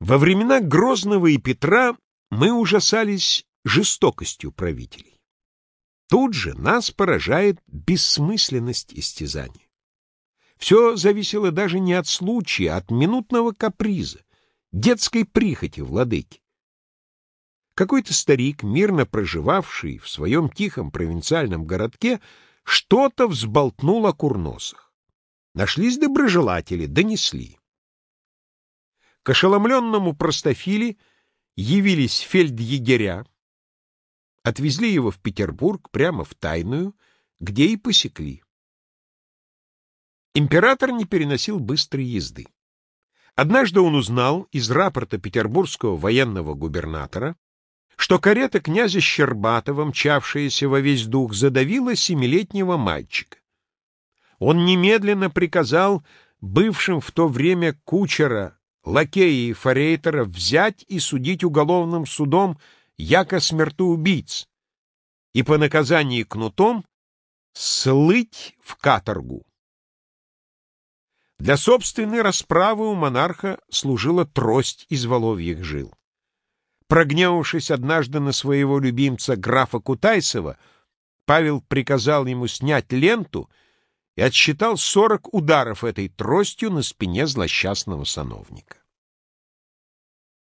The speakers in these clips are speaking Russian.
Во времена Грозного и Петра мы ужасались жестокостью правителей. Тут же нас поражает бессмысленность истязания. Все зависело даже не от случая, а от минутного каприза, детской прихоти владыки. Какой-то старик, мирно проживавший в своем тихом провинциальном городке, что-то взболтнул о курносах. Нашлись доброжелатели, донесли. К ошеломленному простофиле явились фельдъегеря, отвезли его в Петербург прямо в тайную, где и посекли. Император не переносил быстрой езды. Однажды он узнал из рапорта петербургского военного губернатора, что карета князя Щербатова, мчавшаяся во весь дух, задавила семилетнего мальчика. Он немедленно приказал бывшим в то время кучера, лакея и форейтера взять и судить уголовным судом яко смертоубийц и по наказании кнутом слыть в каторгу. Для собственной расправы у монарха служила трость из воловьих жил. Прогневавшись однажды на своего любимца графа Кутайсова, Павел приказал ему снять ленту и отсчитал сорок ударов этой тростью на спине злосчастного сановника.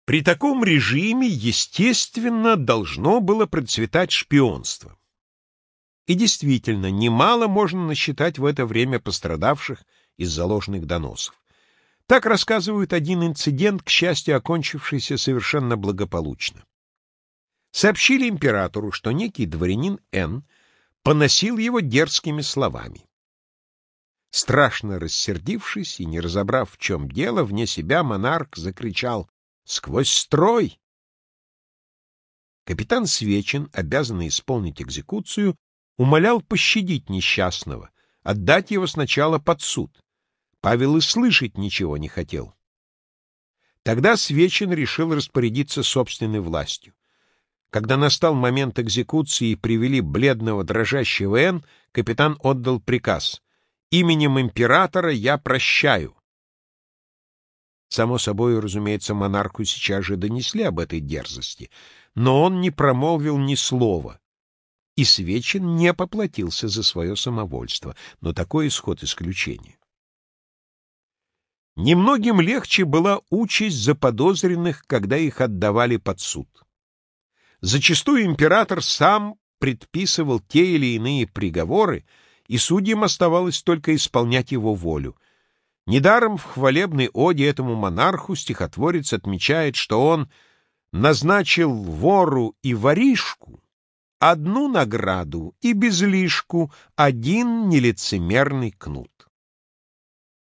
При таком режиме, естественно, должно было процветать шпионство. И действительно, немало можно насчитать в это время пострадавших из-за ложных доносов. Так рассказывают один инцидент, к счастью, окончившийся совершенно благополучно. Сообщили императору, что некий дворянин Н. поносил его дерзкими словами. Страшно рассердившись и не разобрав, в чем дело, вне себя монарх закричал «Сквозь строй!». Капитан Свечин, обязанный исполнить экзекуцию, умолял пощадить несчастного, отдать его сначала под суд. Павел и слышать ничего не хотел. Тогда Свечин решил распорядиться собственной властью. Когда настал момент экзекуции и привели бледного дрожащего Н, капитан отдал приказ «Именем императора я прощаю». Само собой, разумеется, монарху сейчас же донесли об этой дерзости, но он не промолвил ни слова, и Свечин не поплатился за свое самовольство, но такой исход исключения. Немногим легче была участь заподозренных, когда их отдавали под суд. Зачастую император сам предписывал те или иные приговоры, и судьям оставалось только исполнять его волю. Недаром в хвалебной оде этому монарху стихотворец отмечает, что он назначил вору и воришку одну награду и безлишку один нелицемерный кнут.